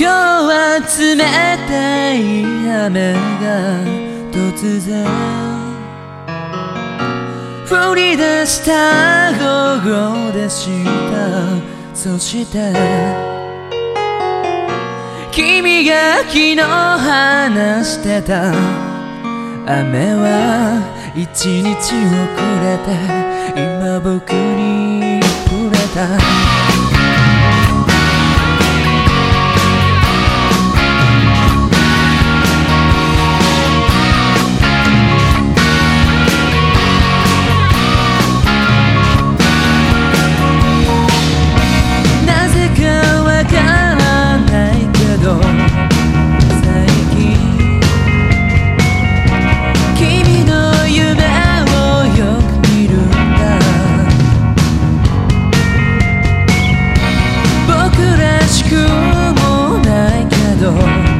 今日は冷たい雨が突然降り出した午後でした。そして君が昨日話してた。雨は一日遅れて今僕に触れた。くもないけど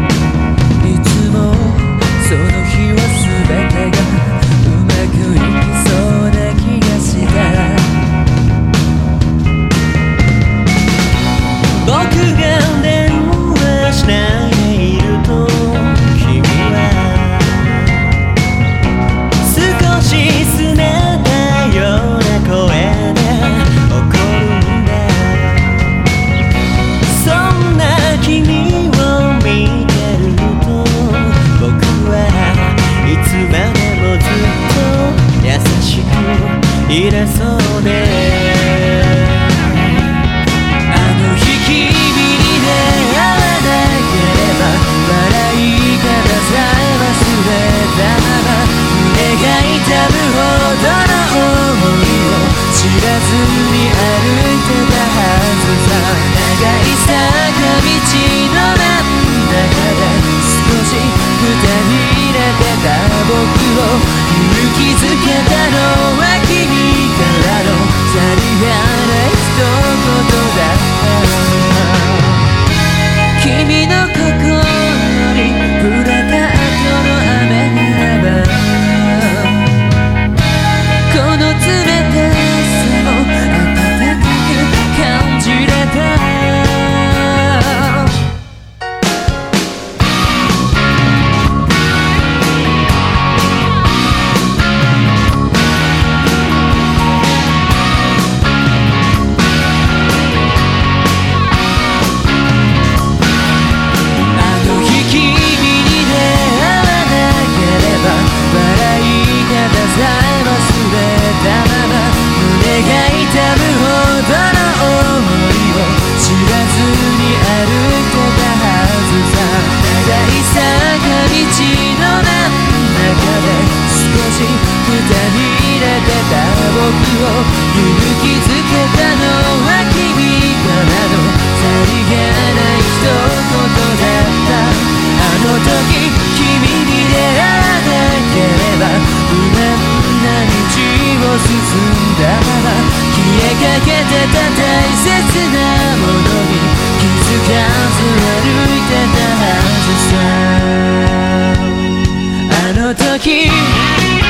僕を勇気づけたの Yeah.